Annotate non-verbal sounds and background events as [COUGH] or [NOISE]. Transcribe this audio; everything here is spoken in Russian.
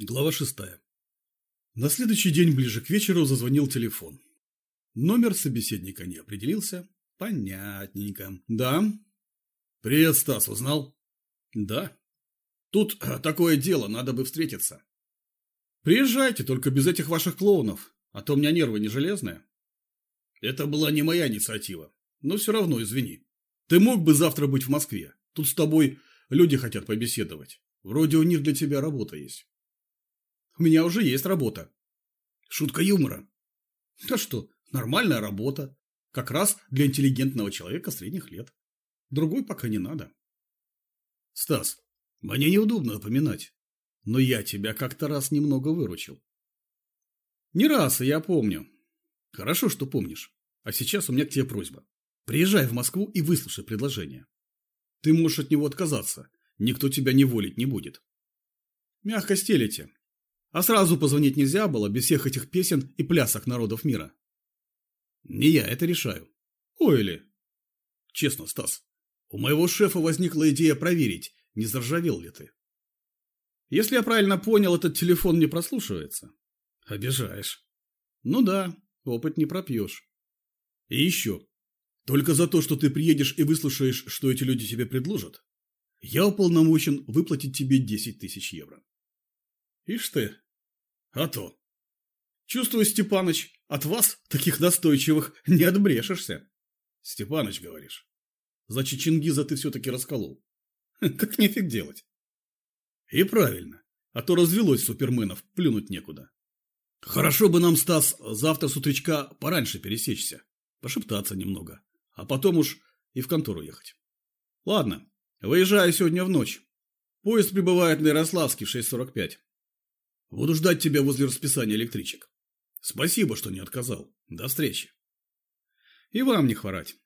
Глава шестая. На следующий день ближе к вечеру зазвонил телефон. Номер собеседника не определился. Понятненько. Да. Привет, Стас, узнал? Да. Тут [CLEARS THROAT] такое дело, надо бы встретиться. Приезжайте, только без этих ваших клоунов, а то у меня нервы не железные. Это была не моя инициатива, но все равно извини. Ты мог бы завтра быть в Москве. Тут с тобой люди хотят побеседовать. Вроде у них для тебя работа есть. У меня уже есть работа. Шутка юмора. Да что, нормальная работа. Как раз для интеллигентного человека средних лет. Другой пока не надо. Стас, мне неудобно напоминать, но я тебя как-то раз немного выручил. Не раз, я помню. Хорошо, что помнишь. А сейчас у меня к тебе просьба. Приезжай в Москву и выслушай предложение. Ты можешь от него отказаться. Никто тебя не волить не будет. Мягко стелите. А сразу позвонить нельзя было, без всех этих песен и плясок народов мира. Не я это решаю. Ой ли. Честно, Стас, у моего шефа возникла идея проверить, не заржавел ли ты. Если я правильно понял, этот телефон не прослушивается. Обижаешь. Ну да, опыт не пропьешь. И еще. Только за то, что ты приедешь и выслушаешь, что эти люди тебе предложат, я уполномочен выплатить тебе 10 тысяч евро. Ишь ты. А то. Чувствую, Степаныч, от вас, таких настойчивых, не отбрешешься. Степаныч, говоришь. Значит, Чингиза ты все-таки расколол. [LAUGHS] Как нефиг делать. И правильно. А то развелось суперменов, плюнуть некуда. Хорошо бы нам, Стас, завтра с утречка пораньше пересечься. Пошептаться немного. А потом уж и в контору ехать. Ладно, выезжаю сегодня в ночь. Поезд прибывает на Ярославский в 6.45. Буду ждать тебя возле расписания электричек. Спасибо, что не отказал. До встречи. И вам не хворать.